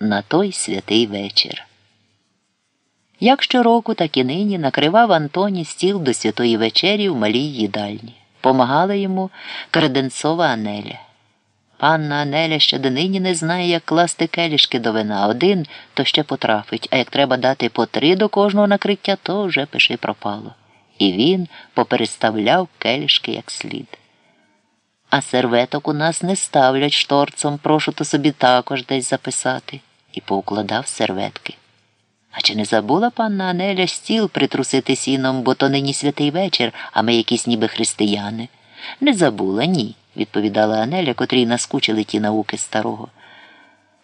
на той святий вечір. Як щороку, так і нині накривав Антоні стіл до святої вечері в малій їдальні. Помагала йому креденцова Анеля. Панна Анеля ще донині не знає, як класти келішки до вина. Один то ще потрафить, а як треба дати по три до кожного накриття, то вже пиши пропало. І він попереставляв келішки як слід. А серветок у нас не ставлять шторцом, прошу то собі також десь записати, і поукладав серветки. А чи не забула панна Анеля стіл притрусити сіном, бо то нині святий вечір, а ми якісь ніби християни? Не забула, ні, відповідала Анеля, котрій наскучили ті науки старого.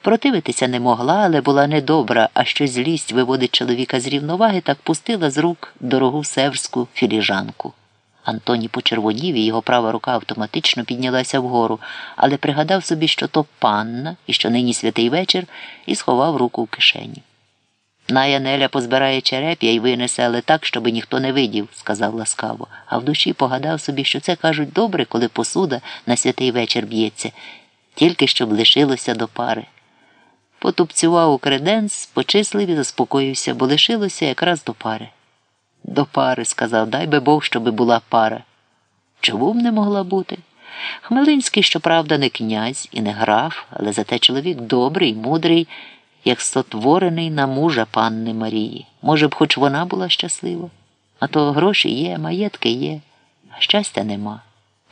Противитися не могла, але була недобра, а що злість виводить чоловіка з рівноваги, так пустила з рук дорогу севську філіжанку. Антоні почервонів і його права рука автоматично піднялася вгору, але пригадав собі, що то панна і що нині святий вечір, і сховав руку в кишені. Ная Неля позбирає череп'я і винесе, але так, щоби ніхто не видів, сказав ласкаво, а в душі погадав собі, що це кажуть добре, коли посуда на святий вечір б'ється, тільки щоб лишилося до пари. Потупцював у креденс, почислив і заспокоївся, бо лишилося якраз до пари. До пари, сказав, дай би Бог, щоби була пара. Чому б не могла бути? Хмелинський, щоправда, не князь і не граф, але зате чоловік добрий, мудрий, як сотворений на мужа панни Марії. Може б, хоч вона була щаслива. А то гроші є, маєтки є, а щастя нема.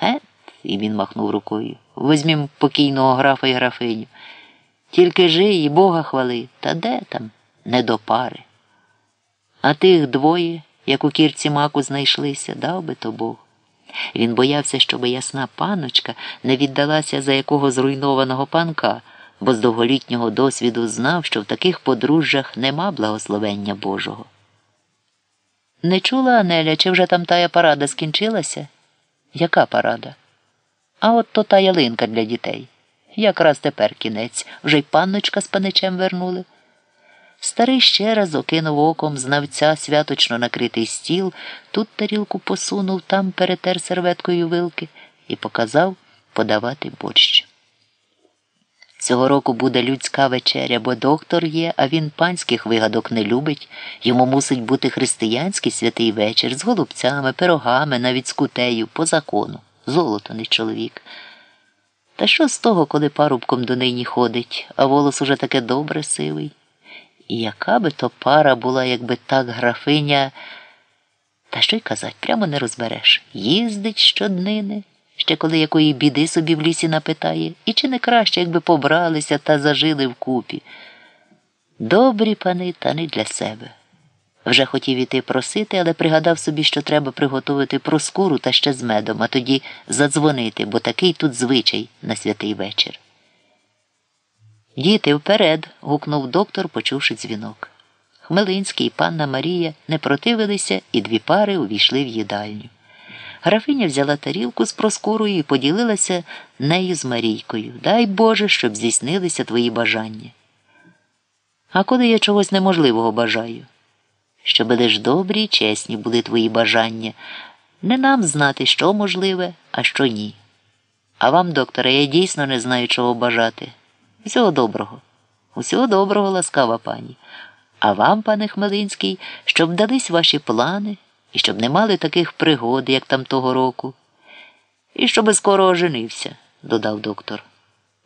Ет, і він махнув рукою. Возьмім покійного графа і графиню. Тільки жий і Бога хвали, та де там? Не до пари. А тих двоє, як у кірці маку знайшлися, дав би то Бог. Він боявся, щоби ясна паночка не віддалася за якого зруйнованого панка, бо з довголітнього досвіду знав, що в таких подружжях нема благословення Божого. Не чула Анеля, чи вже там тая парада скінчилася? Яка парада? А от то та ялинка для дітей. Якраз тепер кінець, вже й панночка з паничем вернули. Старий ще раз окинув оком знавця святочно накритий стіл, тут тарілку посунув, там перетер серветкою вилки і показав подавати борщ. Цього року буде людська вечеря, бо доктор є, а він панських вигадок не любить. Йому мусить бути християнський святий вечір з голубцями, пирогами, навіть з кутею, по закону. Золото не чоловік. Та що з того, коли парубком до нині ходить, а волос уже таке добре сивий? І яка би то пара була, якби так графиня, та що й казать, прямо не розбереш. Їздить щоднини, ще коли якої біди собі в лісі напитає, і чи не краще, якби побралися та зажили вкупі. Добрі пани, та не для себе. Вже хотів іти просити, але пригадав собі, що треба приготувати проскуру та ще з медом, а тоді задзвонити, бо такий тут звичай на святий вечір. Діти вперед. гукнув доктор, почувши дзвінок. Хмелинський і панна Марія не противилися, і дві пари увійшли в їдальню. Графиня взяла тарілку з проскурою і поділилася нею з Марійкою. Дай Боже, щоб здійснилися твої бажання. А коли я чогось неможливого бажаю? Щоб лиш добрі і чесні були твої бажання, не нам знати, що можливе, а що ні. А вам, докторе, я дійсно не знаю, чого бажати. Всього доброго, усього доброго, ласкава пані. А вам, пане Хмелинський, щоб дались ваші плани і щоб не мали таких пригод, як там того року. І щоби скоро оженився, додав доктор.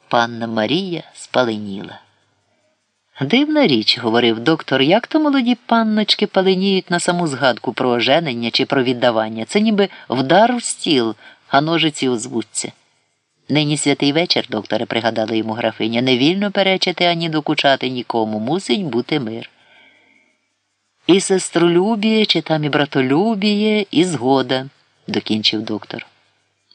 Панна Марія спаленіла. Дивна річ, говорив доктор, як то молоді панночки паленіють на саму згадку про оженення чи про віддавання. Це ніби вдар в стіл, а ножиці озвуться. Нині святий вечір, докторе, пригадала йому графиня, не вільно перечити ані докучати нікому, мусить бути мир. І сестролюбіє, чи там і братолюбіє, і згода, докінчив доктор.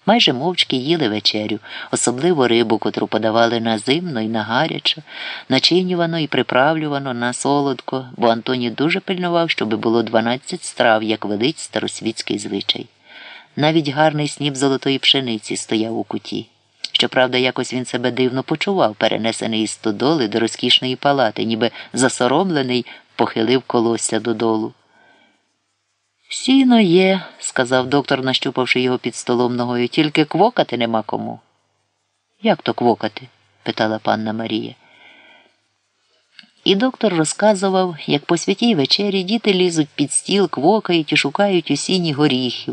Майже мовчки їли вечерю, особливо рибу, котру подавали на зимно і на гарячо, начинювано і приправлювано на солодко, бо Антоній дуже пильнував, щоби було 12 страв, як велить старосвітський звичай. Навіть гарний сніп золотої пшениці стояв у куті. Щоправда, якось він себе дивно почував, перенесений із стодоли до розкішної палати, ніби засоромлений, похилив колосся додолу. Сіно є, сказав доктор, нащупавши його під столом ногою, тільки квокати нема кому. Як то квокати? питала панна Марія. І доктор розказував, як по святій вечері діти лізуть під стіл, квокають і шукають у сіні горіхів,